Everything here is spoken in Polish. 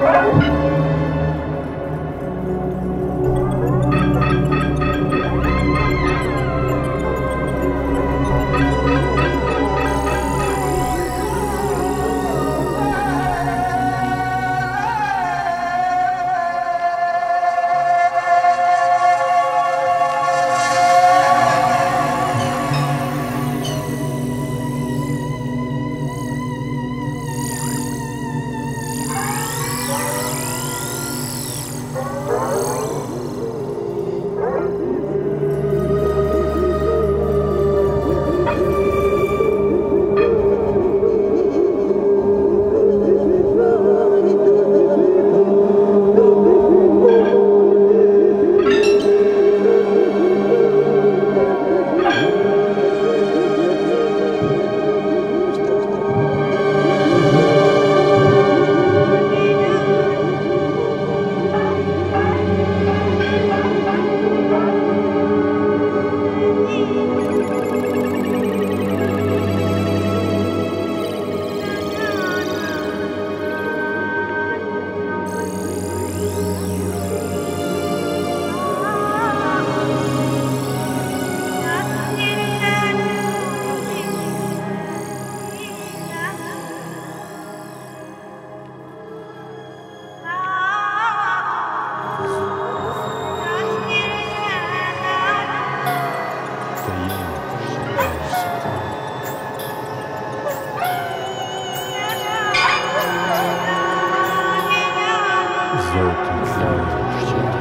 Thank. Zolki.